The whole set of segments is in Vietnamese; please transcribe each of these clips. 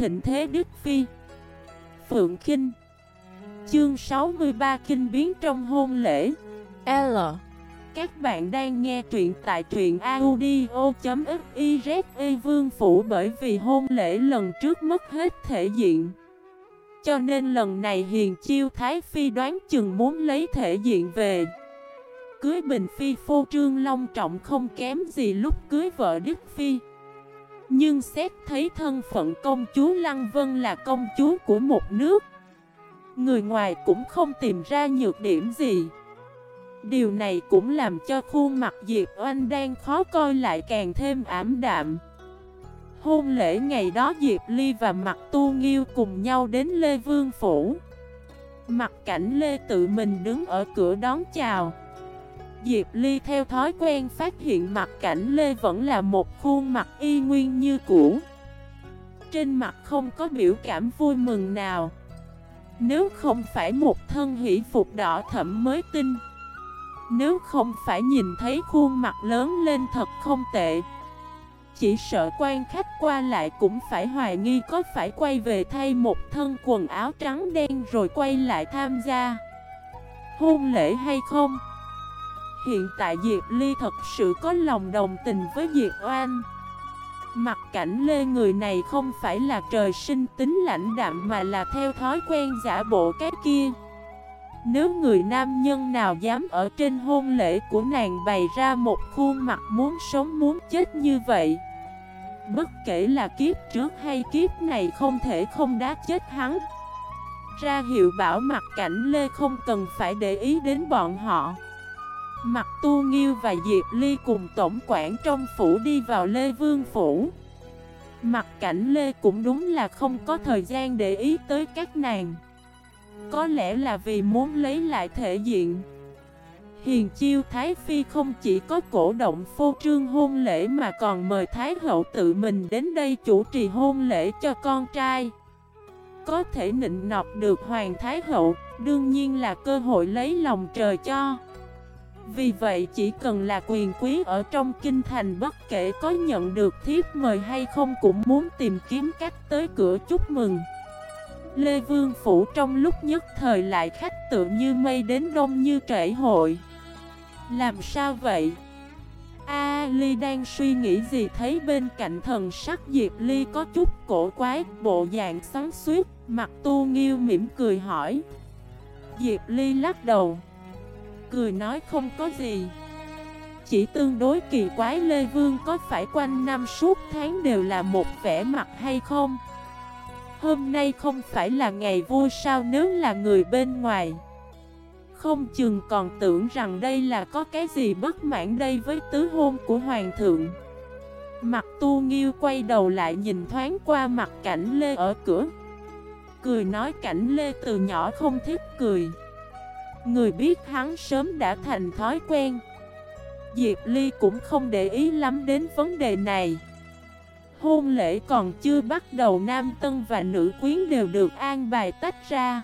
thịnh thế Đức Phi. Phượng Kinh. Chương 63 Kinh biến trong hôn lễ. L. Các bạn đang nghe truyện tại truyện audio.xyz Vương Phủ bởi vì hôn lễ lần trước mất hết thể diện. Cho nên lần này Hiền Chiêu Thái Phi đoán chừng muốn lấy thể diện về. Cưới Bình Phi phô trương long trọng không kém gì lúc cưới vợ Đức Phi. Nhưng xét thấy thân phận công chúa Lăng Vân là công chúa của một nước, Người ngoài cũng không tìm ra nhược điểm gì. Điều này cũng làm cho khuôn mặt Diệp Oanh đang khó coi lại càng thêm ảm đạm. Hôn lễ ngày đó Diệp Ly và Mặt Tu Nghiêu cùng nhau đến Lê Vương Phủ. Mặt cảnh Lê tự mình đứng ở cửa đón chào. Diệp Ly theo thói quen phát hiện mặt cảnh Lê vẫn là một khuôn mặt y nguyên như cũ Trên mặt không có biểu cảm vui mừng nào Nếu không phải một thân hỷ phục đỏ thẫm mới tin, Nếu không phải nhìn thấy khuôn mặt lớn lên thật không tệ, Chỉ sợ quan khách qua lại cũng phải hoài nghi có phải quay về thay một thân quần áo trắng đen rồi quay lại tham gia Hôn lễ hay không? Hiện tại Diệp Ly thật sự có lòng đồng tình với Diệp Oan. Mặt cảnh lê người này không phải là trời sinh tính lãnh đạm mà là theo thói quen giả bộ cái kia. Nếu người nam nhân nào dám ở trên hôn lễ của nàng bày ra một khuôn mặt muốn sống muốn chết như vậy, Bất kể là kiếp trước hay kiếp này không thể không đá chết hắn. Ra hiệu bảo mặt cảnh Lê không cần phải để ý đến bọn họ. Mặt tu nghiêu và Diệp Ly cùng tổng quản trong phủ đi vào Lê Vương Phủ. Mặt cảnh Lê cũng đúng là không có thời gian để ý tới các nàng. Có lẽ là vì muốn lấy lại thể diện. Hiền chiêu Thái Phi không chỉ có cổ động phô trương hôn lễ mà còn mời Thái Hậu tự mình đến đây chủ trì hôn lễ cho con trai. Có thể nịnh nọt được Hoàng Thái Hậu, đương nhiên là cơ hội lấy lòng trời cho vì vậy chỉ cần là quyền quý ở trong kinh thành bất kể có nhận được thiếp mời hay không cũng muốn tìm kiếm cách tới cửa chúc mừng. Lê Vương Phủ trong lúc nhất thời lại khách tự như mây đến đông như trễ hội. Làm sao vậy? A Ly đang suy nghĩ gì thấy bên cạnh thần sắc Diệp Ly có chút cổ quái, bộ dạng xoắn suýt, mặt tu nghiêu mỉm cười hỏi. Diệp Ly lắc đầu cười nói không có gì. Chỉ tương đối kỳ quái Lê Vương có phải quanh năm suốt tháng đều là một vẻ mặt hay không? Hôm nay không phải là ngày vui sao nếu là người bên ngoài? Không chừng còn tưởng rằng đây là có cái gì bất mãn đây với tứ hôn của Hoàng thượng. Mặt tu nghiêu quay đầu lại nhìn thoáng qua mặt cảnh Lê ở cửa. Cười nói cảnh Lê từ nhỏ không thích cười. Người biết hắn sớm đã thành thói quen. Diệp Ly cũng không để ý lắm đến vấn đề này. Hôn lễ còn chưa bắt đầu, nam tân và nữ quyến đều được an bài tách ra.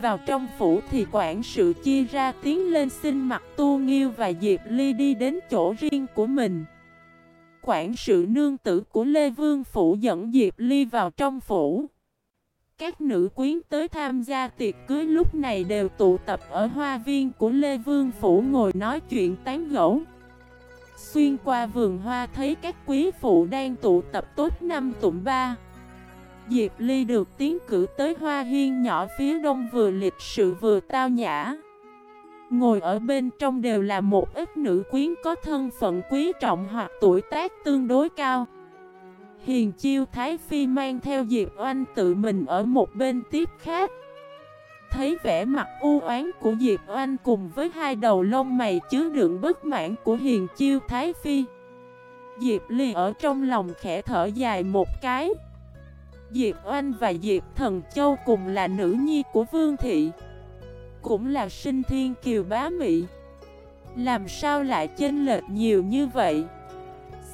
Vào trong phủ thì quản sự chia ra tiến lên xin mặt tu nghiêu và Diệp Ly đi đến chỗ riêng của mình. Quản sự nương tử của Lê Vương Phủ dẫn Diệp Ly vào trong phủ các nữ quyến tới tham gia tiệc cưới lúc này đều tụ tập ở hoa viên của Lê Vương Phủ ngồi nói chuyện tán gẫu. Xuyên qua vườn hoa thấy các quý phụ đang tụ tập tốt năm tụm ba. Diệp Ly được tiến cử tới hoa hiên nhỏ phía đông vừa lịch sự vừa tao nhã. Ngồi ở bên trong đều là một ít nữ quyến có thân phận quý trọng hoặc tuổi tác tương đối cao. Hiền chiêu Thái Phi mang theo Diệp Oanh tự mình ở một bên tiếp khác Thấy vẻ mặt u oán của Diệp Oanh cùng với hai đầu lông mày chứa đựng bất mãn của Hiền chiêu Thái Phi, Diệp Ly ở trong lòng khẽ thở dài một cái. Diệp Oanh và Diệp Thần Châu cùng là nữ nhi của Vương Thị, Cũng là sinh thiên kiều bá mị Làm sao lại chênh lệch nhiều như vậy?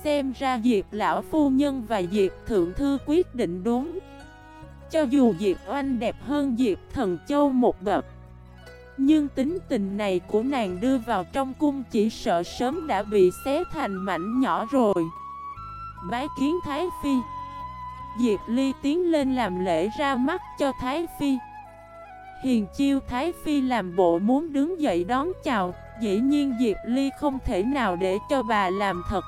Xem ra Diệp Lão Phu Nhân và Diệp Thượng Thư quyết định đúng. Cho dù Diệp Oanh đẹp hơn Diệp Thần Châu một bậc, Nhưng tính tình này của nàng đưa vào trong cung chỉ sợ sớm đã bị xé thành mảnh nhỏ rồi. Bái kiến Thái Phi. Diệp Ly tiến lên làm lễ ra mắt cho Thái Phi. Hiền chiêu Thái Phi làm bộ muốn đứng dậy đón chào, Dĩ nhiên Diệp Ly không thể nào để cho bà làm thật.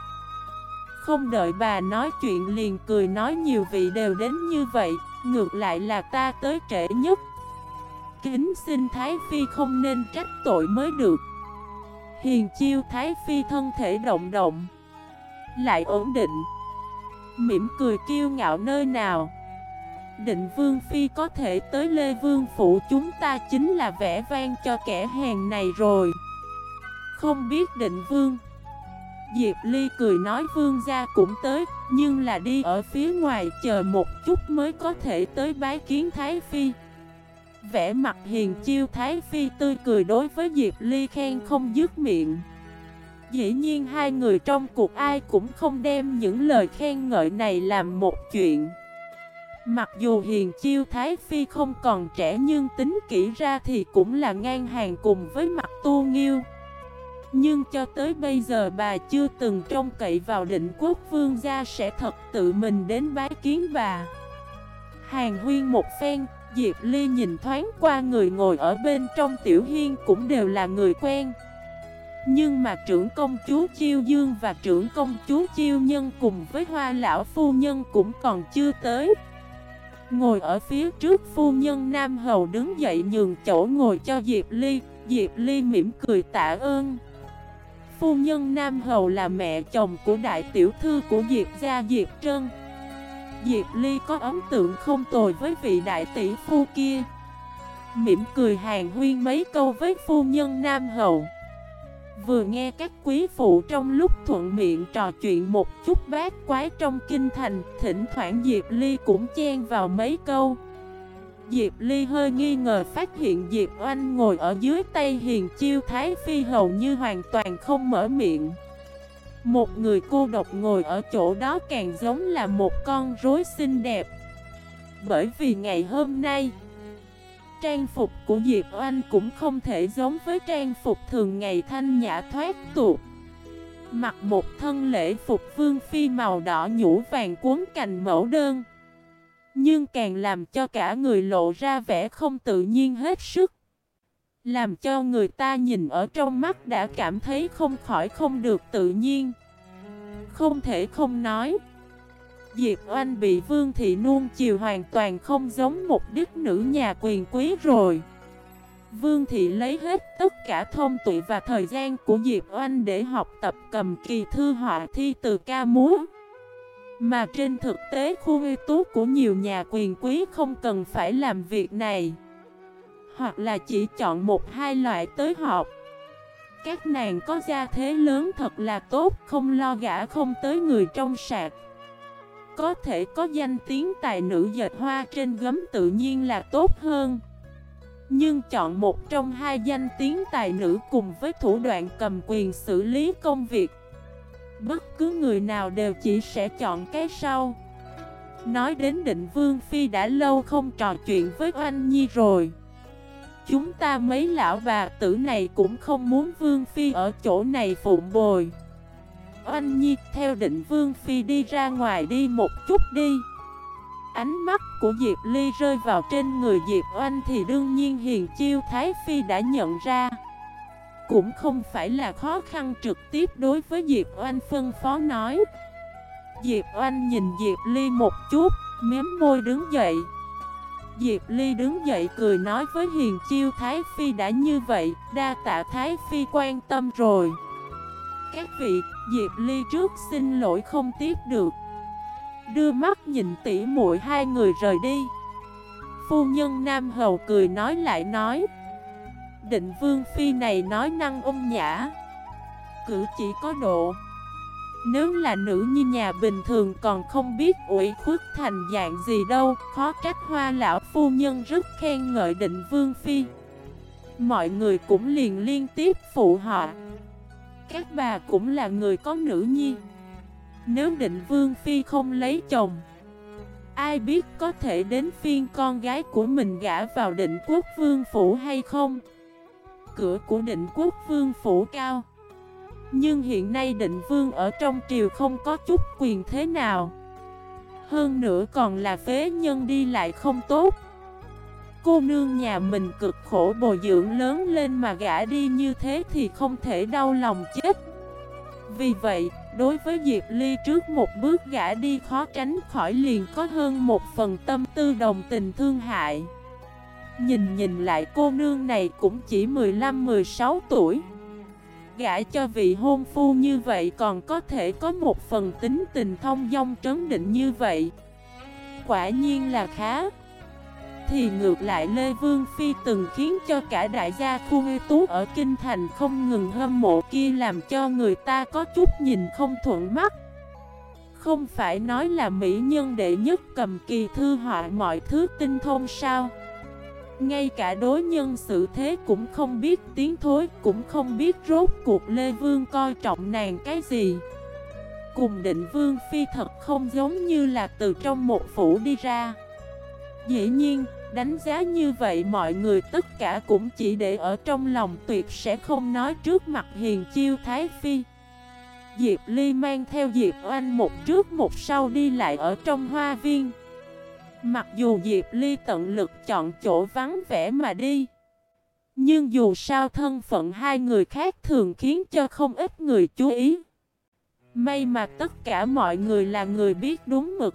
Không đợi bà nói chuyện liền cười nói nhiều vị đều đến như vậy, Ngược lại là ta tới trễ nhất. Kính xin Thái Phi không nên trách tội mới được. Hiền chiêu, Thái Phi thân thể động động Lại ổn định, Mỉm cười kiêu ngạo nơi nào. Định Vương Phi có thể tới Lê Vương Phủ, chúng ta chính là vẽ vang cho kẻ hèn này rồi. Không biết định Vương Diệp Ly cười nói Vương gia cũng tới, Nhưng là đi ở phía ngoài chờ một chút mới có thể tới bái kiến Thái Phi. Vẻ mặt hiền chiêu Thái Phi tươi cười đối với Diệp Ly khen không dứt miệng. Dĩ nhiên hai người trong cuộc ai cũng không đem những lời khen ngợi này làm một chuyện. Mặc dù hiền chiêu Thái Phi không còn trẻ nhưng tính kỹ ra thì cũng là ngang hàng cùng với mặt tu nghiêu. Nhưng cho tới bây giờ bà chưa từng trông cậy vào định quốc vương gia sẽ thật tự mình đến bái kiến bà. Hàng huyên một phen, Diệp Ly nhìn thoáng qua người ngồi ở bên trong tiểu hiên cũng đều là người quen. Nhưng mà trưởng công chúa Chiêu Dương và trưởng công chúa Chiêu Nhân cùng với hoa lão phu nhân cũng còn chưa tới. Ngồi ở phía trước phu nhân Nam Hầu đứng dậy nhường chỗ ngồi cho Diệp Ly. Diệp Ly mỉm cười tạ ơn. Phu nhân Nam Hầu là mẹ chồng của đại tiểu thư của Diệp gia Diệp Trân. Diệp Ly có ấn tượng không tồi với vị đại tỷ phu kia. Mỉm cười hàng huyên mấy câu với phu nhân Nam Hầu. Vừa nghe các quý phụ trong lúc thuận miệng trò chuyện một chút bát quái trong kinh thành, Thỉnh thoảng Diệp Ly cũng chen vào mấy câu. Diệp Ly hơi nghi ngờ phát hiện Diệp Oanh ngồi ở dưới tay hiền chiêu, Thái Phi hầu như hoàn toàn không mở miệng. Một người cô độc ngồi ở chỗ đó càng giống là một con rối xinh đẹp. Bởi vì ngày hôm nay, Trang phục của Diệp Oanh cũng không thể giống với trang phục thường ngày thanh nhã thoát tục. Mặc một thân lễ phục vương phi màu đỏ nhũ vàng cuốn cành mẫu đơn. Nhưng càng làm cho cả người lộ ra vẻ không tự nhiên hết sức. Làm cho người ta nhìn ở trong mắt đã cảm thấy không khỏi không được tự nhiên. Không thể không nói, Diệp Oanh bị Vương Thị nuông chiều hoàn toàn không giống một đích nữ nhà quyền quý rồi. Vương Thị lấy hết tất cả thông tuệ và thời gian của Diệp Oanh để học tập cầm kỳ thư họa thi từ ca múa. Mà trên thực tế khu ưu tú của nhiều nhà quyền quý không cần phải làm việc này. Hoặc là chỉ chọn một hai loại tới họp. Các nàng có gia thế lớn thật là tốt, Không lo gã không tới người trong sạc. Có thể có danh tiếng tài nữ dệt hoa trên gấm tự nhiên là tốt hơn. Nhưng chọn một trong hai danh tiếng tài nữ cùng với thủ đoạn cầm quyền xử lý công việc Bất cứ người nào đều chỉ sẽ chọn cái sau. Nói đến định Vương Phi đã lâu không trò chuyện với Oanh Nhi rồi. Chúng ta mấy lão bà tử này cũng không muốn Vương Phi ở chỗ này phụng bồi. Oanh Nhi, theo định Vương Phi đi ra ngoài đi một chút đi. Ánh mắt của Diệp Ly rơi vào trên người Diệp Oanh thì đương nhiên Hiền Chiêu Thái Phi đã nhận ra. Cũng không phải là khó khăn trực tiếp đối với Diệp Oanh phân phó nói. Diệp Oanh nhìn Diệp Ly một chút, mém môi đứng dậy. Diệp Ly đứng dậy cười nói với Hiền Chiêu Thái Phi đã như vậy, đa tạ Thái Phi quan tâm rồi. Các vị, Diệp Ly trước xin lỗi không tiếp được. Đưa mắt nhìn tỉ muội hai người rời đi. Phu nhân Nam Hầu cười nói lại nói Định Vương Phi này nói năng ôm nhã. Cử chỉ có độ. Nếu là nữ như nhà bình thường còn không biết ủy khuất thành dạng gì đâu, Khó trách hoa lão phu nhân rất khen ngợi định Vương Phi. Mọi người cũng liền liên tiếp phụ họ các bà cũng là người có nữ nhi. Nếu định vương phi không lấy chồng, Ai biết có thể đến phiên con gái của mình gả vào định quốc vương phủ hay không? Cửa của định quốc vương phủ cao. Nhưng hiện nay định vương ở trong triều không có chút quyền thế nào. Hơn nữa còn là phế nhân đi lại không tốt. Cô nương nhà mình cực khổ bồi dưỡng lớn lên mà gã đi như thế thì không thể đau lòng chết. Vì vậy, đối với Diệp Ly trước một bước gã đi khó tránh khỏi liền có hơn một phần tâm tư đồng tình thương hại. Nhìn nhìn lại cô nương này cũng chỉ 15-16 tuổi. Gã cho vị hôn phu như vậy còn có thể có một phần tính tình thông dong trấn định như vậy. Quả nhiên là khá. Thì ngược lại Lê Vương Phi từng khiến cho cả đại gia khu ngư tú ở Kinh Thành không ngừng hâm mộ kia làm cho người ta có chút nhìn không thuận mắt. Không phải nói là mỹ nhân đệ nhất cầm kỳ thư họa mọi thứ tinh thông sao? Ngay cả đối nhân xử thế cũng không biết tiếng thối Cũng không biết rốt cuộc Lê Vương coi trọng nàng cái gì. Cùng định Vương Phi thật không giống như là từ trong một phủ đi ra. Dĩ nhiên, đánh giá như vậy mọi người tất cả cũng chỉ để ở trong lòng tuyệt sẽ không nói trước mặt hiền chiêu Thái Phi. Diệp Ly mang theo Diệp Oanh một trước một sau đi lại ở trong hoa viên. Mặc dù Diệp Ly tận lực chọn chỗ vắng vẻ mà đi, Nhưng dù sao thân phận hai người khác thường khiến cho không ít người chú ý. May mà tất cả mọi người là người biết đúng mực.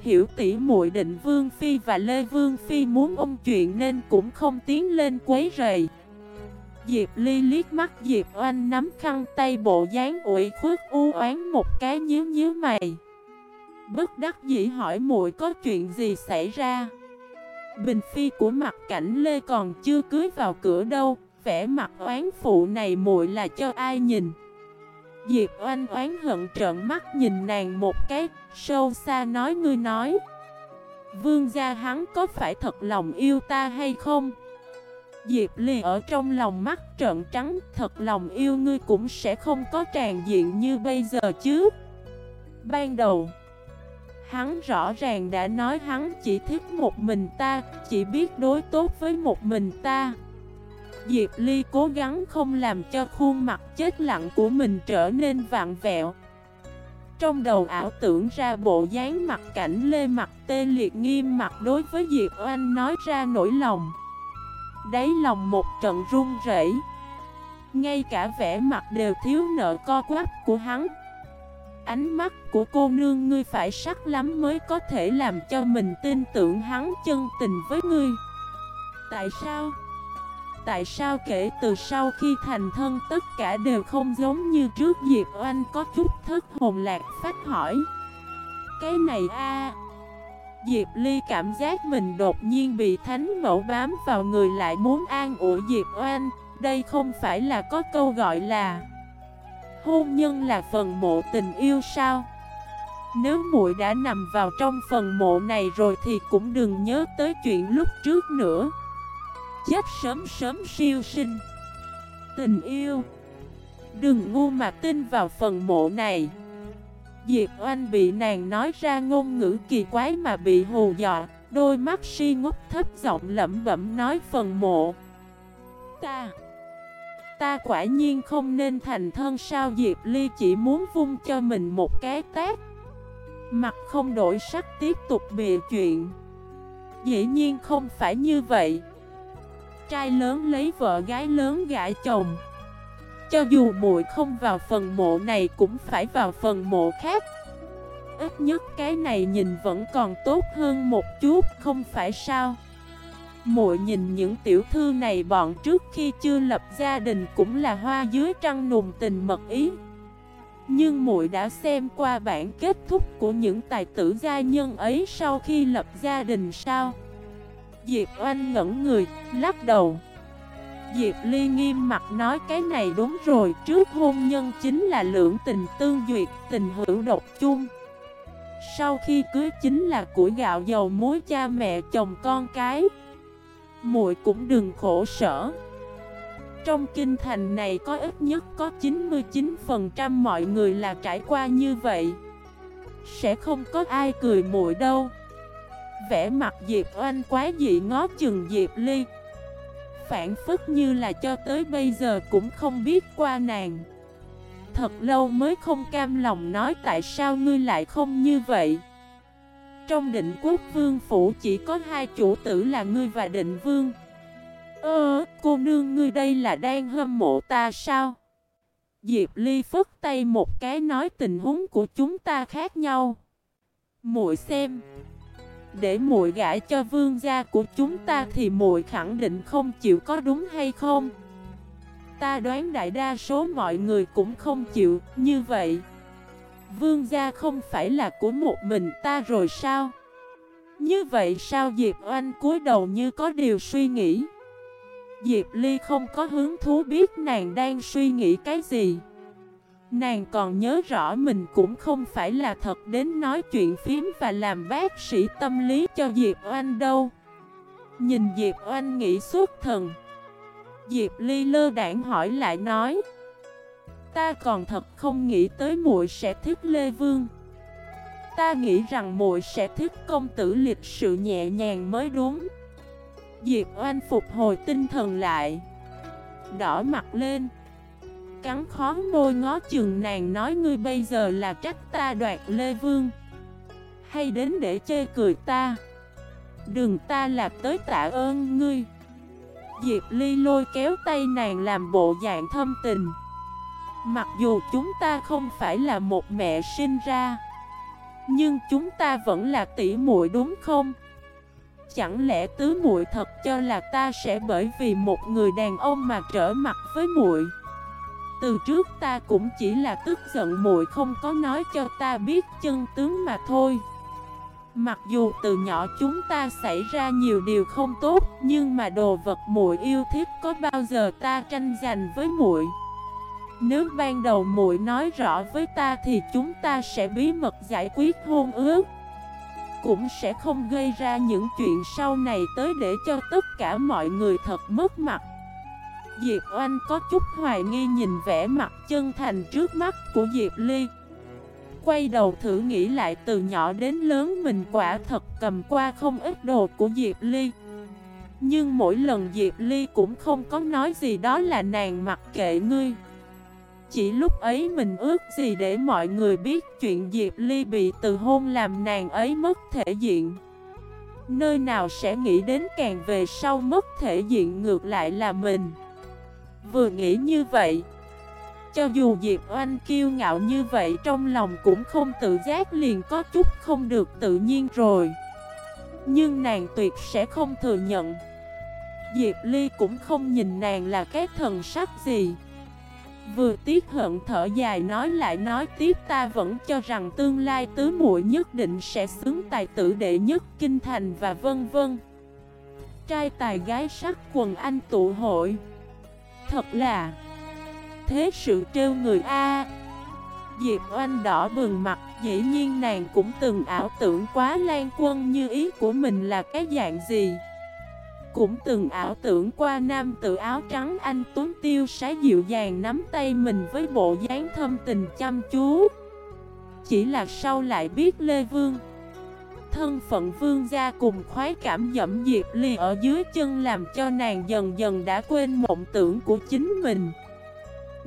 Hiểu tỉ muội định Vương Phi và Lê Vương Phi muốn ôm chuyện nên cũng không tiến lên quấy rầy. Diệp Ly liếc mắt Diệp Oanh nắm khăn tay bộ dáng ủi khuất u oán một cái nhíu nhíu mày. Bất đắc dĩ hỏi muội có chuyện gì xảy ra? Bình phi của mặt cảnh Lê còn chưa cưới vào cửa đâu, Vẻ mặt oán phụ này muội là cho ai nhìn? Diệp oanh oán hận trợn mắt nhìn nàng một cái, Sâu xa nói, ngươi nói, Vương gia hắn có phải thật lòng yêu ta hay không? Diệp Ly ở trong lòng mắt trợn trắng, Thật lòng yêu ngươi cũng sẽ không có tràn diện như bây giờ chứ. Ban đầu Hắn rõ ràng đã nói hắn chỉ thích một mình ta, chỉ biết đối tốt với một mình ta. Diệp Ly cố gắng không làm cho khuôn mặt chết lặng của mình trở nên vạn vẹo. Trong đầu ảo tưởng ra bộ dáng mặt cảnh lê mặt tê liệt nghiêm mặt đối với Diệp Oanh nói ra nỗi lòng. Đáy lòng một trận run rẩy Ngay cả vẻ mặt đều thiếu nợ co quắp của hắn Ánh mắt của cô nương ngươi phải sắc lắm mới có thể làm cho mình tin tưởng hắn chân tình với ngươi. Tại sao? Tại sao kể từ sau khi thành thân tất cả đều không giống như trước? Diệp Oanh có chút thất hồn lạc phát hỏi. Cái này a. Diệp Ly cảm giác mình đột nhiên bị thánh mẫu bám vào người lại muốn an ủi Diệp Oanh. Đây không phải là có câu gọi là Hôn nhân là phần mộ tình yêu sao? Nếu muội đã nằm vào trong phần mộ này rồi thì cũng đừng nhớ tới chuyện lúc trước nữa. Chết sớm sớm siêu sinh. Tình yêu. Đừng ngu mà tin vào phần mộ này. Diệp Oanh bị nàng nói ra ngôn ngữ kỳ quái mà bị hù dọa, Đôi mắt si ngốc thấp giọng lẩm bẩm nói phần mộ. Ta Ta quả nhiên không nên thành thân sao Diệp Ly chỉ muốn vung cho mình một cái tát. Mặt không đổi sắc tiếp tục bịa chuyện. Dĩ nhiên không phải như vậy. Trai lớn lấy vợ gái lớn gã chồng. Cho dù muội không vào phần mộ này cũng phải vào phần mộ khác. Ít nhất cái này nhìn vẫn còn tốt hơn một chút, không phải sao? Muội nhìn những tiểu thư này bọn trước khi chưa lập gia đình cũng là hoa dưới trăng nùng tình mật ý. Nhưng muội đã xem qua bản kết thúc của những tài tử gia nhân ấy sau khi lập gia đình sao? Diệp Oanh ngẩn người, lắc đầu. Diệp Ly nghiêm mặt nói cái này đúng rồi, trước hôn nhân chính là lưỡng tình tương duyệt, tình hữu độc chung. Sau khi cưới chính là củi gạo dầu muối cha mẹ chồng con cái muội cũng đừng khổ sở. Trong kinh thành này có ít nhất có 99% mọi người là trải qua như vậy. Sẽ không có ai cười muội đâu. Vẽ mặt Diệp Oanh quá dị ngó chừng Diệp Ly. Phản phức như là cho tới bây giờ cũng không biết qua nàng. Thật lâu mới không cam lòng nói tại sao ngươi lại không như vậy. Trong định quốc vương phủ chỉ có hai chủ tử là ngươi và định vương Ơ, cô nương ngươi đây là đang hâm mộ ta sao? Diệp Ly phất tay một cái nói tình huống của chúng ta khác nhau. Muội xem, để muội gãi cho vương gia của chúng ta thì muội khẳng định không chịu có đúng hay không? Ta đoán đại đa số mọi người cũng không chịu, như vậy. Vương gia không phải là của một mình ta rồi sao? Như vậy sao Diệp Oanh cúi đầu như có điều suy nghĩ? Diệp Ly không có hứng thú biết nàng đang suy nghĩ cái gì Nàng còn nhớ rõ mình cũng không phải là thật đến nói chuyện phím và làm bác sĩ tâm lý cho Diệp Oanh đâu Nhìn Diệp Oanh nghĩ suốt thần Diệp Ly lơ đảng hỏi lại nói Ta còn thật không nghĩ tới muội sẽ thích Lê Vương. Ta nghĩ rằng muội sẽ thích công tử lịch sự nhẹ nhàng mới đúng. Diệp Oanh phục hồi tinh thần lại, Đỏ mặt lên. Cắn khó môi ngó chừng nàng nói, ngươi bây giờ là trách ta đoạt Lê Vương, Hay đến để chê cười ta? Đừng ta là tới tạ ơn ngươi. Diệp Ly lôi kéo tay nàng làm bộ dạng thâm tình. Mặc dù chúng ta không phải là một mẹ sinh ra Nhưng chúng ta vẫn là tỷ muội đúng không? Chẳng lẽ tứ muội thật cho là ta sẽ bởi vì một người đàn ông mà trở mặt với muội? Từ trước ta cũng chỉ là tức giận muội không có nói cho ta biết chân tướng mà thôi. Mặc dù từ nhỏ chúng ta xảy ra nhiều điều không tốt, nhưng mà đồ vật muội yêu thích có bao giờ ta tranh giành với muội? Nếu ban đầu muội nói rõ với ta thì chúng ta sẽ bí mật giải quyết hôn ước cũng sẽ không gây ra những chuyện sau này tới để cho tất cả mọi người thật mất mặt. Diệp Oanh có chút hoài nghi nhìn vẻ mặt chân thành trước mắt của Diệp Ly. Quay đầu thử nghĩ lại từ nhỏ đến lớn mình quả thật cầm qua không ít đồ của Diệp Ly. Nhưng mỗi lần Diệp Ly cũng không có nói gì đó là nàng mặc kệ ngươi. Chỉ lúc ấy mình ước gì để mọi người biết chuyện Diệp Ly bị từ hôn làm nàng ấy mất thể diện. Nơi nào sẽ nghĩ đến càng về sau mất thể diện ngược lại là mình. Vừa nghĩ như vậy, Cho dù Diệp Oanh kiêu ngạo như vậy trong lòng cũng không tự giác liền có chút không được tự nhiên rồi. Nhưng nàng tuyệt sẽ không thừa nhận. Diệp Ly cũng không nhìn nàng là cái thần sắc gì. Vừa tiếc hận thở dài nói lại nói tiếp ta vẫn cho rằng tương lai tứ muội nhất định sẽ xứng tài tử đệ nhất kinh thành và vân vân. Trai tài gái sắc quần anh tụ hội. Thật là Thế sự trêu người A. Diệp oanh đỏ bừng mặt, Dĩ nhiên nàng cũng từng ảo tưởng quá lan quân như ý của mình là cái dạng gì cũng từng ảo tưởng qua nam tự áo trắng anh Tuấn Tiêu sái dịu dàng nắm tay mình với bộ dáng thâm tình chăm chú. Chỉ là sau lại biết Lê Vương, Thân phận vương gia cùng khoái cảm dẫm diệt Ly ở dưới chân làm cho nàng dần dần đã quên mộng tưởng của chính mình.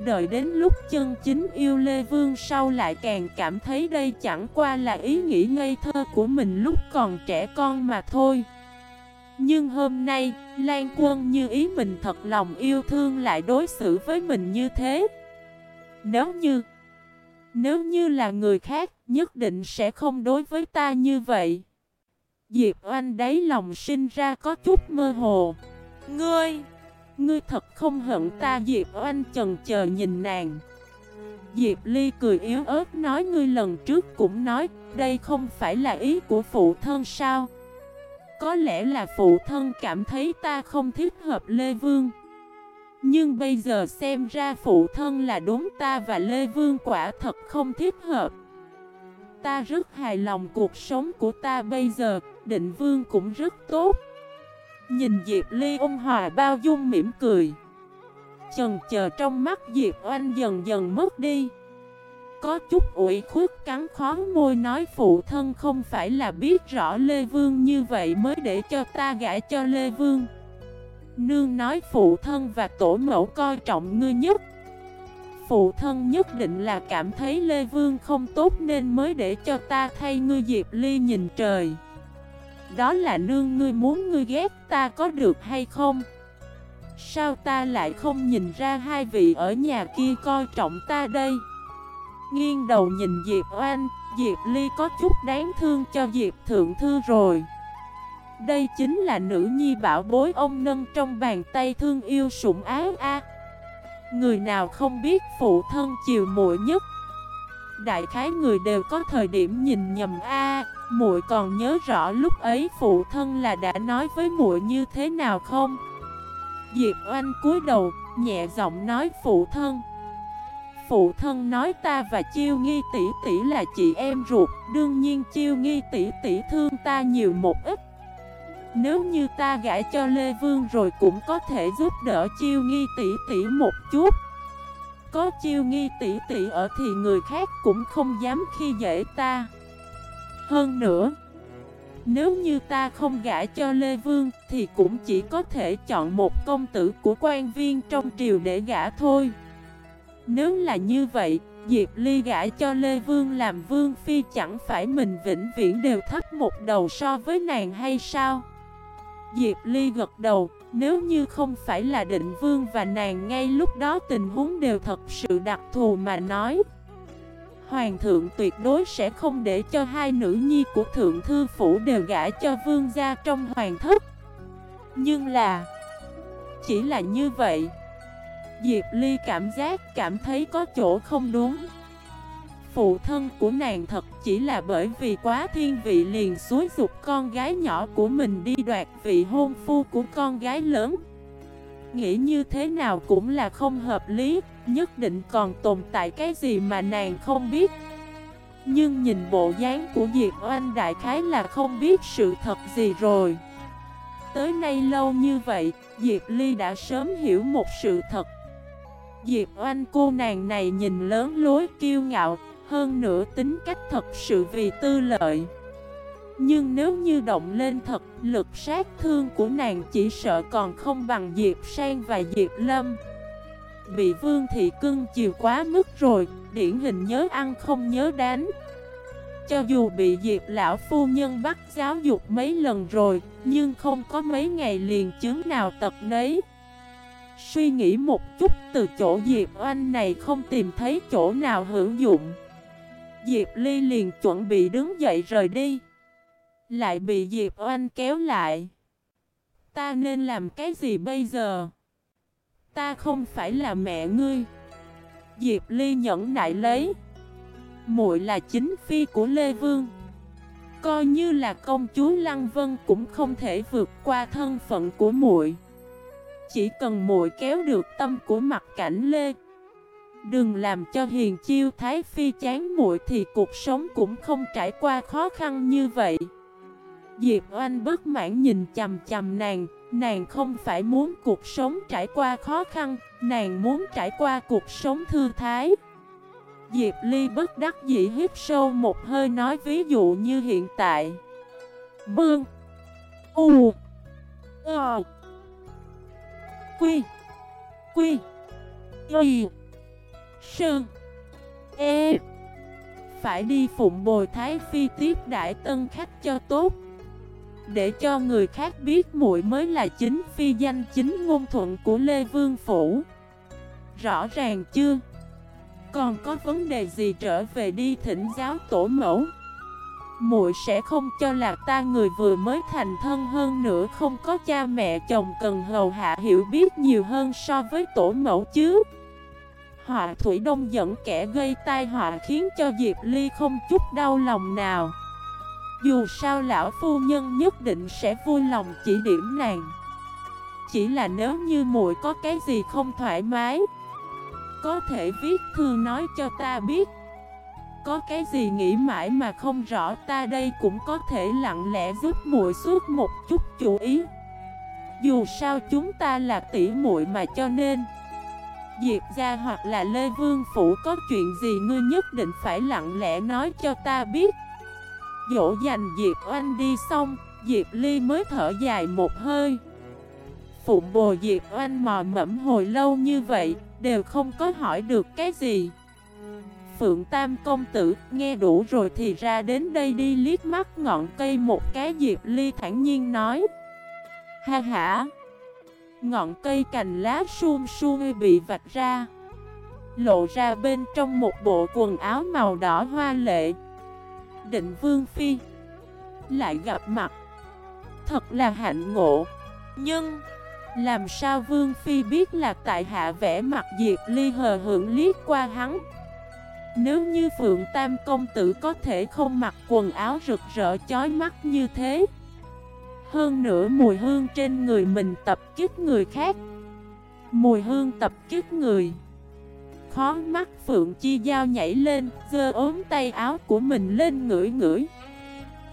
Đợi đến lúc chân chính yêu Lê Vương sau lại càng cảm thấy đây chẳng qua là ý nghĩ ngây thơ của mình lúc còn trẻ con mà thôi nhưng hôm nay, Lan Quân như ý mình thật lòng yêu thương lại đối xử với mình như thế. Nếu như, nếu như là người khác, nhất định sẽ không đối với ta như vậy. Diệp Oanh đáy lòng sinh ra có chút mơ hồ. Ngươi, ngươi thật không hận ta Diệp Oanh chần chờ nhìn nàng. Diệp Ly cười yếu ớt nói ngươi lần trước cũng nói, đây không phải là ý của phụ thân sao? Có lẽ là phụ thân cảm thấy ta không thích hợp Lê Vương. Nhưng bây giờ xem ra phụ thân là đúng ta và Lê Vương quả thật không thích hợp. Ta rất hài lòng cuộc sống của ta bây giờ, Định Vương cũng rất tốt. Nhìn Diệp Ly ôn hòa bao dung mỉm cười. Chần chờ trong mắt Diệp Oanh dần dần mất đi có chút ủy khuất cắn khó môi nói phụ thân không phải là biết rõ Lê Vương như vậy mới để cho ta gã cho Lê Vương Nương nói phụ thân và tổ mẫu coi trọng ngươi nhất Phụ thân nhất định là cảm thấy Lê Vương không tốt nên mới để cho ta thay ngươi Diệp Ly nhìn trời Đó là nương ngươi muốn ngươi ghét ta có được hay không? Sao ta lại không nhìn ra hai vị ở nhà kia coi trọng ta đây? Nghiêng đầu nhìn Diệp Oanh, Diệp Ly có chút đáng thương cho Diệp Thượng Thư rồi. Đây chính là nữ nhi bảo bối ông nâng trong bàn tay thương yêu sủng áo a. Người nào không biết phụ thân chiều muội nhất. Đại khái người đều có thời điểm nhìn nhầm a muội còn nhớ rõ lúc ấy phụ thân là đã nói với muội như thế nào không? Diệp Oanh cúi đầu, nhẹ giọng nói phụ thân Phụ thân nói ta và Chiêu Nghi tỷ tỷ là chị em ruột, Đương nhiên Chiêu Nghi tỷ tỷ thương ta nhiều một ít. Nếu như ta gả cho Lê Vương rồi cũng có thể giúp đỡ Chiêu Nghi tỷ tỷ một chút. Có Chiêu Nghi tỷ tỷ ở thì người khác cũng không dám khi dễ ta. Hơn nữa, nếu như ta không gả cho Lê Vương Thì cũng chỉ có thể chọn một công tử của quan viên trong triều để gả thôi. Nếu là như vậy, Diệp Ly gả cho Lê Vương làm Vương Phi chẳng phải mình vĩnh viễn đều thấp một đầu so với nàng hay sao? Diệp Ly gật đầu, Nếu như không phải là định vương và nàng ngay lúc đó tình huống đều thật sự đặc thù mà nói, Hoàng thượng tuyệt đối sẽ không để cho hai nữ nhi của thượng thư phủ đều gả cho vương gia trong hoàng thất. Nhưng là, Chỉ là như vậy Diệp Ly cảm giác cảm thấy có chỗ không đúng. Phụ thân của nàng thật chỉ là bởi vì quá thiên vị liền suối dục con gái nhỏ của mình đi đoạt vị hôn phu của con gái lớn. Nghĩ như thế nào cũng là không hợp lý Nhất định còn tồn tại cái gì mà nàng không biết. Nhưng nhìn bộ dáng của Diệp Oanh đại khái là không biết sự thật gì rồi. Tới nay lâu như vậy, Diệp Ly đã sớm hiểu một sự thật. Diệp Oanh cô nàng này nhìn lớn lối kiêu ngạo Hơn nữa tính cách thật sự vì tư lợi nhưng nếu như động lên thật, lực sát thương của nàng chỉ sợ còn không bằng Diệp Sang và Diệp Lâm. Bị Vương Thị Cưng chiều quá mức rồi, điển hình nhớ ăn không nhớ đánh. Cho dù bị Diệp Lão Phu Nhân bắt giáo dục mấy lần rồi, nhưng không có mấy ngày liền chứng nào tật nấy. Suy nghĩ một chút, từ chỗ Diệp Oanh này không tìm thấy chỗ nào hữu dụng. Diệp Ly liền chuẩn bị đứng dậy rời đi. Lại bị Diệp Oanh kéo lại. Ta nên làm cái gì bây giờ? Ta không phải là mẹ ngươi. Diệp Ly nhẫn nại lấy. muội là chính phi của Lê Vương. Coi như là công chúa Lăng Vân cũng không thể vượt qua thân phận của muội. Chỉ cần muội kéo được tâm của mặt cảnh Lê. Đừng làm cho Hiền Chiêu Thái Phi chán muội thì cuộc sống cũng không trải qua khó khăn như vậy. Diệp Oanh bất mãn nhìn chầm chầm nàng, nàng không phải muốn cuộc sống trải qua khó khăn, nàng muốn trải qua cuộc sống thư thái. Diệp Ly bất đắc dĩ hít sâu một hơi nói ví dụ như hiện tại. Bương U Ờ Quy Quy, Y, Sơn E. Phải đi phụng bồi Thái Phi tiếp đại tân khách cho tốt, để cho người khác biết muội mới là chính phi danh chính ngôn thuận của Lê Vương Phủ. Rõ ràng chưa? Còn có vấn đề gì trở về đi thỉnh giáo tổ mẫu? Muội sẽ không cho là ta người vừa mới thành thân hơn nữa, không có cha mẹ chồng cần hầu hạ hiểu biết nhiều hơn so với tổ mẫu chứ. Họa Thủy Đông dẫn kẻ gây tai họa khiến cho Diệp Ly không chút đau lòng nào. Dù sao lão phu nhân nhất định sẽ vui lòng chỉ điểm nàng. Chỉ là nếu như muội có cái gì không thoải mái, Có thể viết thư nói cho ta biết. Có cái gì nghĩ mãi mà không rõ ta đây cũng có thể lặng lẽ giúp muội suốt một chút chú ý. Dù sao chúng ta là tỷ muội mà cho nên Diệp gia hoặc là Lê Vương Phủ có chuyện gì ngươi nhất định phải lặng lẽ nói cho ta biết. Dỗ dành Diệp Oanh đi xong, Diệp Ly mới thở dài một hơi. Phụng bồ Diệp Oanh mò mẫm hồi lâu như vậy, Đều không có hỏi được cái gì. Phượng Tam công tử, nghe đủ rồi thì ra đến đây đi, liếc mắt ngọn cây một cái Diệp Ly thản nhiên nói. Ha ha. Ngọn cây cành lá suông suông bị vạch ra, Lộ ra bên trong một bộ quần áo màu đỏ hoa lệ. Định Vương Phi Lại gặp mặt. Thật là hạnh ngộ. Nhưng Làm sao Vương Phi biết là tại hạ vẽ mặt Diệp Ly hờ hưởng liếc qua hắn? Nếu như Phượng Tam Công Tử có thể không mặc quần áo rực rỡ chói mắt như thế, hơn nữa mùi hương trên người mình tập kích người khác. Mùi hương tập kích người. Khó mắt Phượng Chi Giao nhảy lên, giơ ốm tay áo của mình lên ngửi ngửi.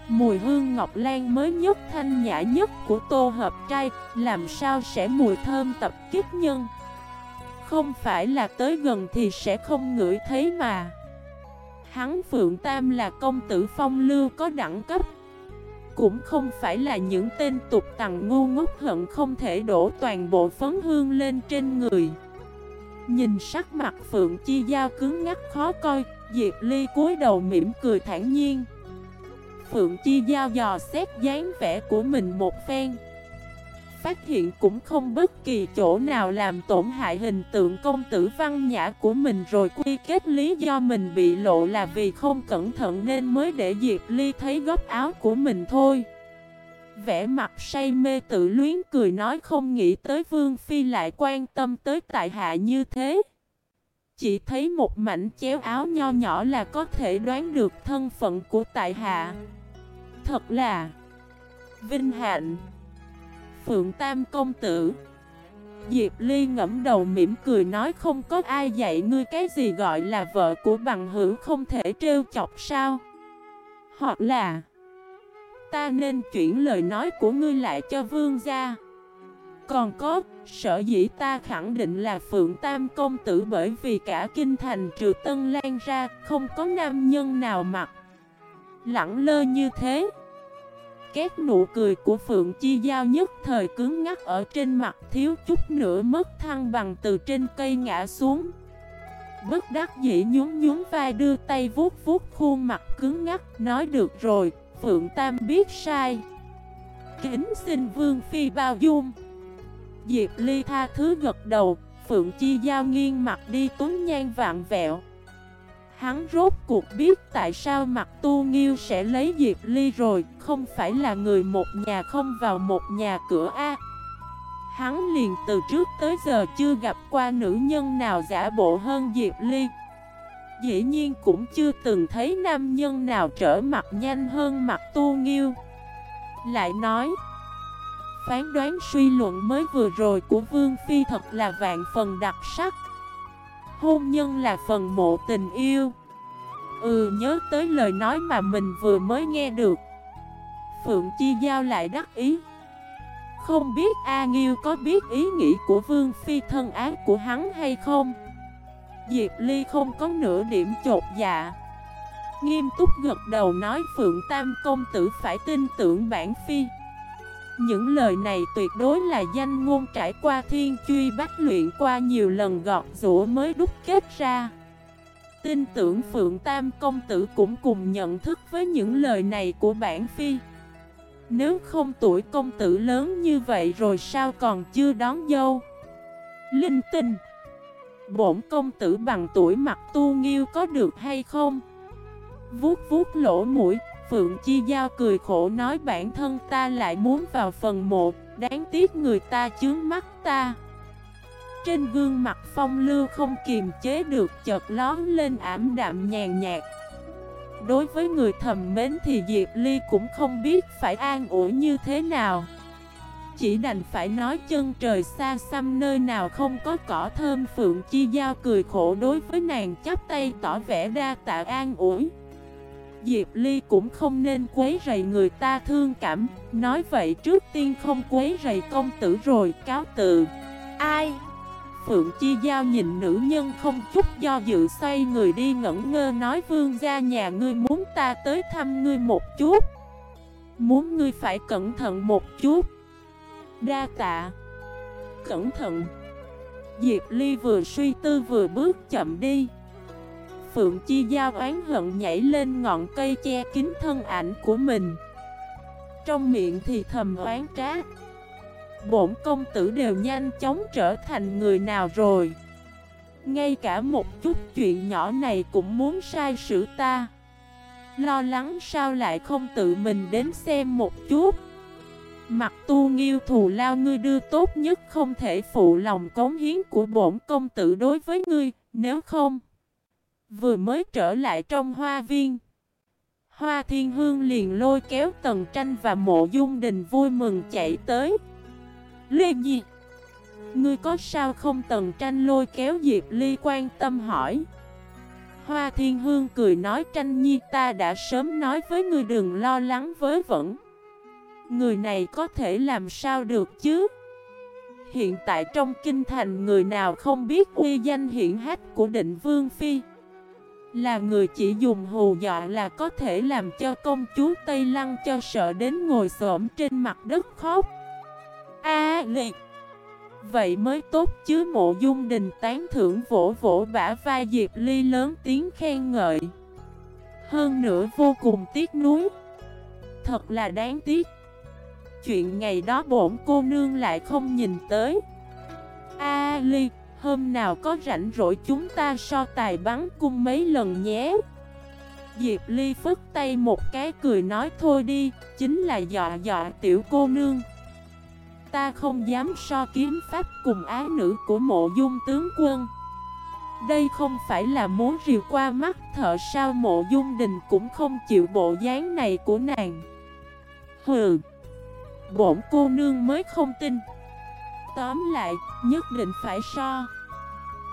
Mùi hương ngọc lan mới nhất, thanh nhã nhất của tô hợp trai, Làm sao sẽ mùi thơm tập kích nhân? Không phải là tới gần thì sẽ không ngửi thấy mà. Hắn Phượng Tam là công tử phong lưu có đẳng cấp. Cũng không phải là những tên tục tặng ngu ngốc hận không thể đổ toàn bộ phấn hương lên trên người. Nhìn sắc mặt Phượng Chi Giao cứng ngắc khó coi, Diệp Ly cúi đầu mỉm cười thản nhiên. Phượng Chi Giao dò xét dáng vẻ của mình một phen. Phát hiện cũng không bất kỳ chỗ nào làm tổn hại hình tượng công tử văn nhã của mình rồi quy kết lý do mình bị lộ là vì không cẩn thận nên mới để Diệp Ly thấy góc áo của mình thôi. Vẽ mặt say mê tự luyến cười nói không nghĩ tới Vương Phi lại quan tâm tới tại hạ như thế. Chỉ thấy một mảnh chéo áo nho nhỏ là có thể đoán được thân phận của tại hạ. Thật là vinh hạnh. Phượng Tam Công Tử. Diệp Ly ngẫm đầu mỉm cười nói không có ai dạy ngươi cái gì gọi là vợ của bằng hữu không thể trêu chọc sao? Hoặc là Ta nên chuyển lời nói của ngươi lại cho vương gia? Còn có, sở dĩ ta khẳng định là Phượng Tam Công Tử bởi vì cả kinh thành trừ Tân Lan ra không có nam nhân nào mặc. Lẳng lơ như thế két nụ cười của Phượng Chi Giao nhất thời cứng ngắc ở trên mặt thiếu chút nữa mất thăng bằng từ trên cây ngã xuống. Bất đắc dĩ nhún nhún vai đưa tay vuốt vuốt khuôn mặt cứng ngắc nói được rồi, Phượng Tam biết sai. Kính xin Vương Phi bao dung. Diệp Ly tha thứ gật đầu, Phượng Chi Giao nghiêng mặt đi tuấn nhan vạn vẹo. Hắn rốt cuộc biết tại sao mặt tu nghiêu sẽ lấy Diệp Ly rồi, Không phải là người một nhà không vào một nhà cửa A. Hắn liền từ trước tới giờ chưa gặp qua nữ nhân nào giả bộ hơn Diệp Ly. Dĩ nhiên cũng chưa từng thấy nam nhân nào trở mặt nhanh hơn mặt tu nghiêu. Lại nói, Phán đoán suy luận mới vừa rồi của Vương Phi thật là vạn phần đặc sắc. Hôn nhân là phần mộ tình yêu. Ừ nhớ tới lời nói mà mình vừa mới nghe được. Phượng Chi Giao lại đắc ý. Không biết A Nghiêu có biết ý nghĩ của Vương Phi thân ác của hắn hay không? Diệp Ly không có nửa điểm chột dạ. Nghiêm túc gật đầu nói Phượng Tam Công Tử phải tin tưởng bản Phi những lời này tuyệt đối là danh ngôn trải qua thiên truy bách luyện qua nhiều lần gọt rũa mới đúc kết ra. Tin tưởng Phượng Tam Công Tử cũng cùng nhận thức với những lời này của bản phi. Nếu không tuổi công tử lớn như vậy rồi sao còn chưa đón dâu? Linh tinh, Bổn công tử bằng tuổi mặt tu nghiêu có được hay không? Vuốt vuốt lỗ mũi Phượng Chi Giao cười khổ nói bản thân ta lại muốn vào phần một, Đáng tiếc người ta chướng mắt ta. Trên gương mặt phong lưu không kiềm chế được, chợt lón lên ảm đạm nhàn nhạt. Đối với người thầm mến thì Diệp Ly cũng không biết phải an ủi như thế nào. Chỉ đành phải nói chân trời xa xăm nơi nào không có cỏ thơm. Phượng Chi Giao cười khổ đối với nàng chắp tay tỏ vẻ đa tạ an ủi. Diệp Ly cũng không nên quấy rầy người ta thương cảm. Nói vậy trước tiên không quấy rầy công tử rồi cáo từ. Ai? Phượng Chi Giao nhìn nữ nhân không chút do dự xoay người đi ngẩn ngơ nói, vương gia, nhà ngươi muốn ta tới thăm ngươi một chút. Muốn ngươi phải cẩn thận một chút. Đa tạ. Cẩn thận. Diệp Ly vừa suy tư vừa bước chậm đi. Phượng Chi Giao oán hận nhảy lên ngọn cây che kín thân ảnh của mình. Trong miệng thì thầm oán trát Bổn công tử đều nhanh chóng trở thành người nào rồi? Ngay cả một chút chuyện nhỏ này cũng muốn sai sử ta. Lo lắng sao lại không tự mình đến xem một chút? Mặt tu nghiêu thù lao ngươi đưa tốt nhất không thể phụ lòng cống hiến của bổn công tử đối với ngươi, Nếu không. Vừa mới trở lại trong hoa viên. Hoa thiên hương liền lôi kéo tần tranh và mộ dung đình vui mừng chạy tới. Lê Nhi, Ngươi có sao không? Tần tranh lôi kéo Diệp Ly quan tâm hỏi. Hoa Thiên Hương cười nói, tranh nhi, ta đã sớm nói với ngươi đừng lo lắng với vẫn Người này có thể làm sao được chứ? Hiện tại trong kinh thành người nào không biết uy danh hiển hách của định Vương Phi? Là người chỉ dùng hù dọa là có thể làm cho công chúa Tây Lăng cho sợ đến ngồi xổm trên mặt đất khóc. A liệt! Vậy mới tốt chứ, mộ dung đình tán thưởng vỗ vỗ bả vai Diệp Ly lớn tiếng khen ngợi. Hơn nữa vô cùng tiếc nuối. Thật là đáng tiếc. Chuyện ngày đó bổn cô nương lại không nhìn tới. A liệt! Hôm nào có rảnh rỗi chúng ta so tài bắn cung mấy lần nhé. Diệp Ly phức tay một cái cười nói thôi đi Chính là dọa dọa tiểu cô nương. Ta không dám so kiếm pháp cùng ái nữ của mộ dung tướng quân. Đây không phải là muốn rìu qua mắt thợ sao mộ dung đình cũng không chịu bộ dáng này của nàng. Hừ Bổn cô nương mới không tin. Tóm lại, nhất định phải so.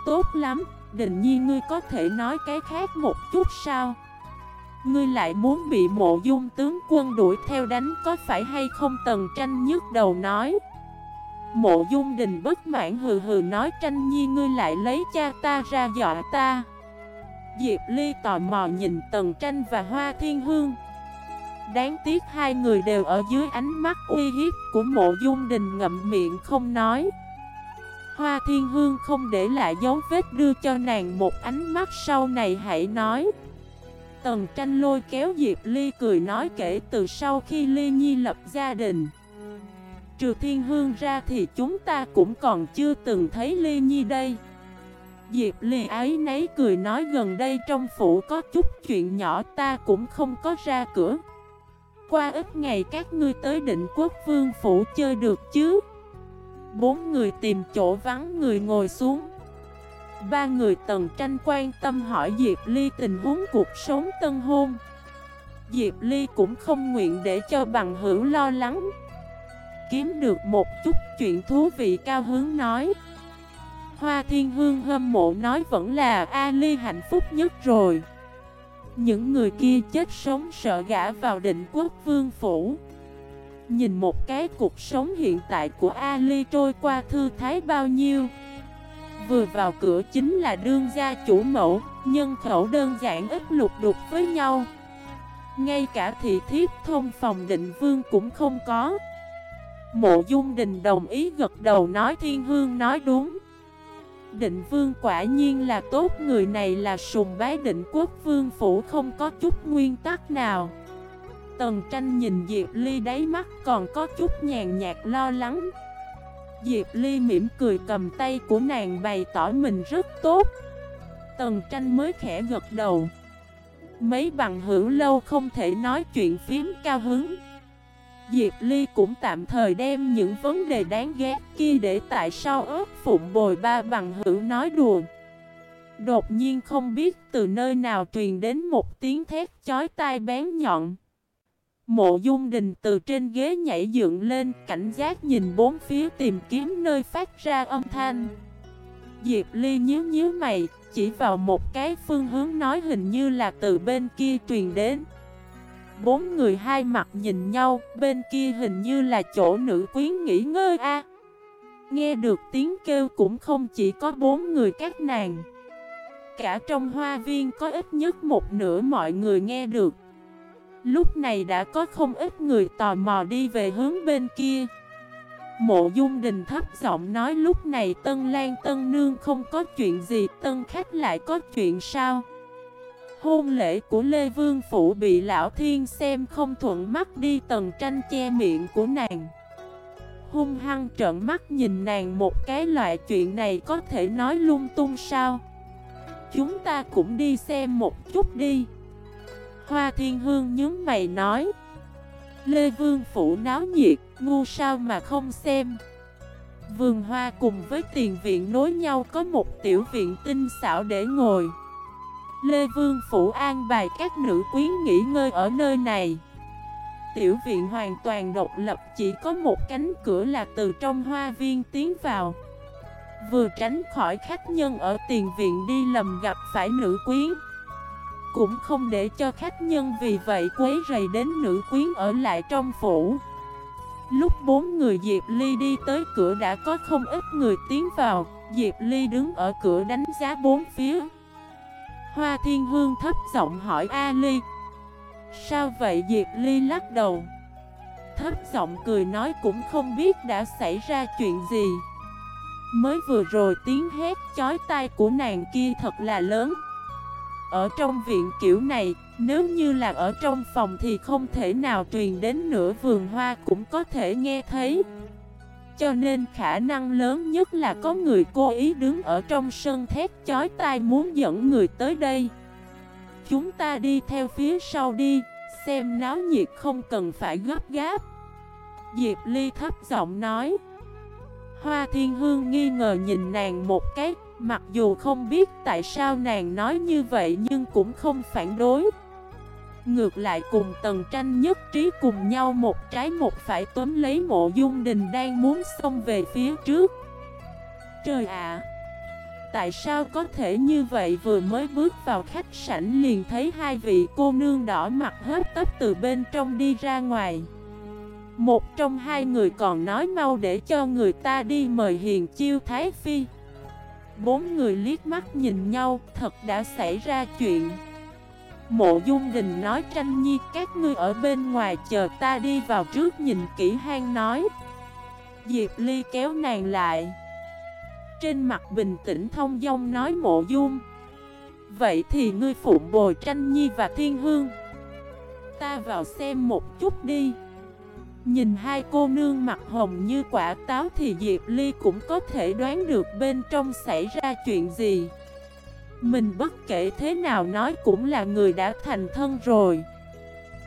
Tốt lắm, định nhiên ngươi có thể nói cái khác một chút sao? Ngươi lại muốn bị mộ dung tướng quân đuổi theo đánh có phải hay không tần tranh nhức đầu nói? Mộ dung đình bất mãn hừ hừ nói tranh nhi ngươi lại lấy cha ta ra dọa ta. Diệp Ly tò mò nhìn Tần Tranh và Hoa Thiên Hương. Đáng tiếc hai người đều ở dưới ánh mắt uy hiếp của mộ dung đình ngậm miệng không nói. Hoa Thiên Hương không để lại dấu vết đưa cho nàng một ánh mắt sau này hãy nói. Tần tranh lôi kéo Diệp Ly cười nói kể từ sau khi Ly Nhi lập gia đình. Trừ thiên hương ra thì chúng ta cũng còn chưa từng thấy Ly Nhi đây. Diệp Ly ấy nấy cười nói gần đây trong phủ có chút chuyện nhỏ ta cũng không có ra cửa. Qua ít ngày các ngươi tới định quốc vương phủ chơi được chứ? Bốn người tìm chỗ vắng người ngồi xuống. Ba người tần tranh quan tâm hỏi Diệp Ly tình huống cuộc sống tân hôn. Diệp Ly cũng không nguyện để cho bằng hữu lo lắng. Kiếm được một chút chuyện thú vị cao hứng nói. Hoa thiên hương hâm mộ nói vẫn là a ly hạnh phúc nhất rồi. Những người kia chết sống sợ gã vào định quốc vương phủ. Nhìn một cái cuộc sống hiện tại của Ali trôi qua thư thái bao nhiêu. Vừa vào cửa chính là đương gia chủ mẫu, Nhân khẩu đơn giản ít lục đục với nhau. Ngay cả thị thiếp thông phòng định vương cũng không có. Mộ Dung Đình đồng ý gật đầu nói Thiên Hương nói đúng. Định Vương quả nhiên là tốt, Người này là sùng bái định quốc vương phủ không có chút nguyên tắc nào. Tần tranh nhìn Diệp Ly đáy mắt còn có chút nhàn nhạt lo lắng Diệp Ly mỉm cười cầm tay của nàng bày tỏ mình rất tốt Tần tranh mới khẽ gật đầu Mấy bằng hữu lâu không thể nói chuyện phím cao hứng Diệp Ly cũng tạm thời đem những vấn đề đáng ghét kia để tại sao ớt phụng bồi ba bằng hữu nói đùa. Đột nhiên không biết từ nơi nào truyền đến một tiếng thét chói tai bén nhọn. Mộ dung đình từ trên ghế nhảy dựng lên cảnh giác nhìn bốn phía tìm kiếm nơi phát ra âm thanh. Diệp Ly nhíu nhíu mày, chỉ vào một cái phương hướng nói hình như là từ bên kia truyền đến. Bốn người hai mặt nhìn nhau, bên kia hình như là chỗ nữ quyến nghỉ ngơi a. Nghe được tiếng kêu cũng không chỉ có bốn người các nàng. Cả trong hoa viên có ít nhất một nửa mọi người nghe được. Lúc này đã có không ít người tò mò đi về hướng bên kia. Mộ dung đình thấp giọng nói, lúc này Tân Lan, Tân Nương không có chuyện gì, Tân khách lại có chuyện sao? Hôn lễ của Lê Vương Phủ bị Lão Thiên xem không thuận mắt đi tầng tranh che miệng của nàng. Hung hăng trợn mắt nhìn nàng một cái, loại chuyện này có thể nói lung tung sao? Chúng ta cũng đi xem một chút đi. Hoa Thiên Hương nhớ mày nói. Lê Vương Phủ náo nhiệt, ngu sao mà không xem. Vườn hoa cùng với tiền viện nối nhau có một tiểu viện tinh xảo để ngồi. Lê Vương Phủ an bài các nữ quyến nghỉ ngơi ở nơi này. Tiểu viện hoàn toàn độc lập chỉ có một cánh cửa là từ trong hoa viên tiến vào. Vừa tránh khỏi khách nhân ở tiền viện đi lầm gặp phải nữ quyến cũng không để cho khách nhân vì vậy quấy rầy đến nữ quyến ở lại trong phủ. Lúc bốn người Diệp Ly đi tới cửa đã có không ít người tiến vào, Diệp Ly đứng ở cửa đánh giá bốn phía. Hoa Thiên Hương thấp giọng hỏi A Ly, Sao vậy? Diệp Ly lắc đầu. Thấp giọng cười nói, cũng không biết đã xảy ra chuyện gì. Mới vừa rồi tiếng hét chói tai của nàng kia thật là lớn. Ở trong viện kiểu này, Nếu như là ở trong phòng thì không thể nào truyền đến nửa vườn hoa cũng có thể nghe thấy. Cho nên khả năng lớn nhất là có người cố ý đứng ở trong sân thét chói tai muốn dẫn người tới đây. Chúng ta đi theo phía sau đi, Xem náo nhiệt không cần phải gấp gáp. Diệp Ly thấp giọng nói. Hoa Thiên Hương nghi ngờ nhìn nàng một cái Mặc dù không biết tại sao nàng nói như vậy nhưng cũng không phản đối. Ngược lại cùng tần tranh nhất trí cùng nhau một trái một phải tóm lấy mộ dung đình đang muốn xông về phía trước. Trời ạ! Tại sao có thể như vậy? Vừa mới bước vào khách sảnh liền thấy hai vị cô nương đỏ mặt hết tấp từ bên trong đi ra ngoài. Một trong hai người còn nói mau để cho người ta đi mời hiền chiêu Thái Phi. Bốn người liếc mắt nhìn nhau, thật đã xảy ra chuyện. Mộ Dung Đình nói tranh nhi các ngươi ở bên ngoài chờ ta đi vào trước nhìn kỹ hang nói. Diệp Ly kéo nàng lại. Trên mặt bình tĩnh thông dong nói mộ dung Vậy thì ngươi phụng bồi tranh nhi và thiên hương. Ta vào xem một chút đi. Nhìn hai cô nương mặt hồng như quả táo thì Diệp Ly cũng có thể đoán được bên trong xảy ra chuyện gì. Mình bất kể thế nào nói cũng là người đã thành thân rồi.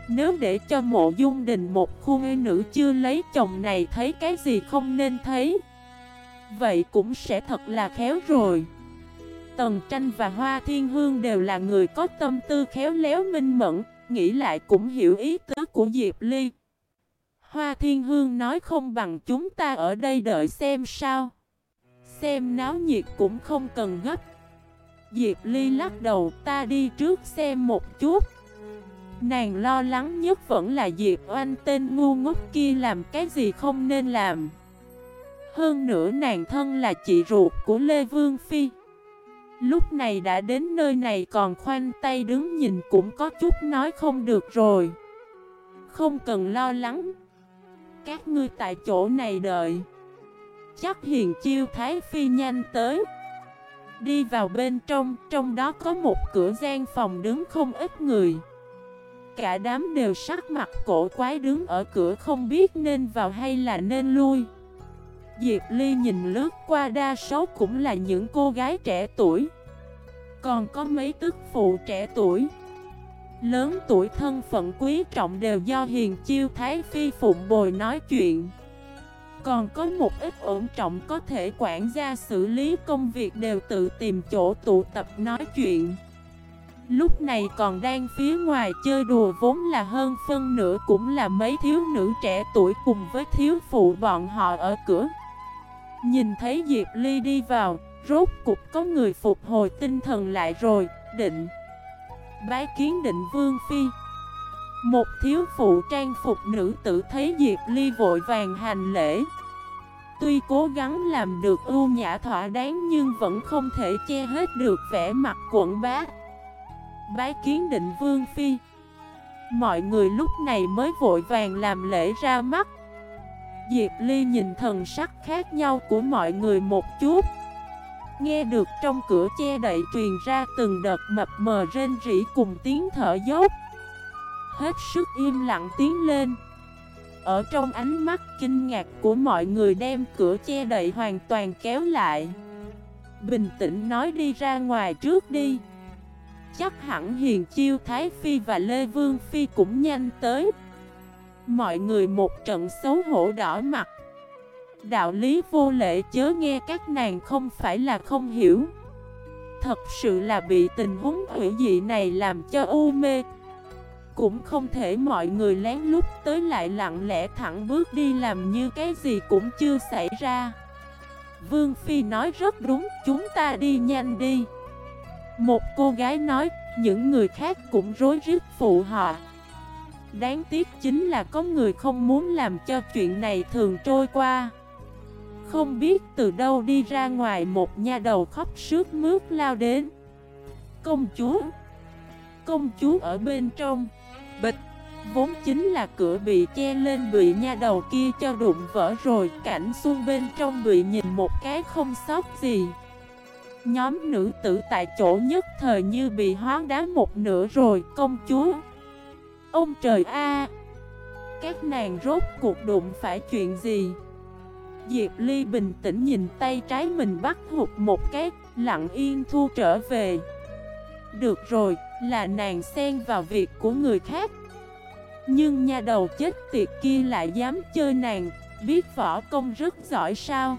Nếu để cho mộ dung đình một khuôn nữ chưa lấy chồng này thấy cái gì không nên thấy, Vậy cũng sẽ thật là khéo rồi. Tần tranh và Hoa Thiên Hương đều là người có tâm tư khéo léo minh mẫn, Nghĩ lại cũng hiểu ý tứ của Diệp Ly. Hoa Thiên Hương nói không bằng chúng ta ở đây đợi xem sao. Xem náo nhiệt cũng không cần gấp. Diệp Ly lắc đầu, ta đi trước xem một chút. Nàng lo lắng nhất vẫn là Diệp Oanh tên ngu ngốc kia làm cái gì không nên làm. Hơn nữa nàng thân là chị ruột của Lê Vương Phi. Lúc này đã đến nơi này còn khoanh tay đứng nhìn cũng có chút nói không được rồi. Không cần lo lắng. Các ngươi tại chỗ này đợi. Chắc hiền chiêu thái phi nhanh tới. Đi vào bên trong Trong đó có một cửa gian phòng đứng không ít người. Cả đám đều sắc mặt cổ quái đứng ở cửa không biết nên vào hay là nên lui. Diệp Ly nhìn lướt qua đa số cũng là những cô gái trẻ tuổi. Còn có mấy tức phụ trẻ tuổi. Lớn tuổi thân phận quý trọng đều do hiền chiêu thái phi phụng bồi nói chuyện. Còn có một ít ổn trọng có thể quản gia xử lý công việc đều tự tìm chỗ tụ tập nói chuyện. Lúc này còn đang phía ngoài chơi đùa vốn là hơn phân nửa cũng là mấy thiếu nữ trẻ tuổi cùng với thiếu phụ bọn họ ở cửa. Nhìn thấy Diệp Ly đi vào, rốt cục có người phục hồi tinh thần lại rồi, định bái kiến định vương phi. Một thiếu phụ trang phục nữ tử thấy Diệp Ly vội vàng hành lễ. Tuy cố gắng làm được ưu nhã thỏa đáng nhưng vẫn không thể che hết được vẻ mặt quận bá. Bái kiến định vương phi. Mọi người lúc này mới vội vàng làm lễ ra mắt. Diệp Ly nhìn thần sắc khác nhau của mọi người một chút. Nghe được trong cửa che đậy truyền ra từng đợt mập mờ rên rỉ cùng tiếng thở dốc. Hết sức im lặng tiến lên. Ở trong ánh mắt kinh ngạc của mọi người đem cửa che đậy hoàn toàn kéo lại. Bình tĩnh nói đi ra ngoài trước đi. Chắc hẳn Hiền Chiêu, Thái Phi và Lê Vương Phi cũng nhanh tới. Mọi người một trận xấu hổ đỏ mặt. Đạo lý vô lệ chớ nghe các nàng không phải là không hiểu. Thật sự là bị tình huống hủy dị này làm cho u mê. Cũng không thể mọi người lén lút tới lại lặng lẽ thẳng bước đi làm như cái gì cũng chưa xảy ra. Vương Phi nói rất đúng, chúng ta đi nhanh đi. Một cô gái nói, những người khác cũng rối rít phụ họ Đáng tiếc chính là có người không muốn làm cho chuyện này thường trôi qua. Không biết từ đâu đi ra ngoài một nha đầu khóc sướt mướt lao đến. Công chúa Công chúa ở bên trong. Bịch, Vốn chính là cửa bị che lên bị nha đầu kia cho đụng vỡ rồi Cảnh xuân bên trong bị nhìn một cái không sót gì. Nhóm nữ tử tại chỗ nhất thời như bị hóa đá một nửa rồi, Công chúa, Ông trời a, Các nàng rốt cuộc đụng phải chuyện gì? Diệp Ly bình tĩnh nhìn tay trái mình bắt hụt một cái Lặng yên thu trở về. Được rồi, là nàng xen vào việc của người khác. Nhưng nhà đầu chết tiệt kia lại dám chơi nàng Biết võ công rất giỏi sao?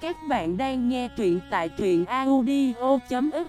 Các bạn đang nghe truyện tại truyện audio.fif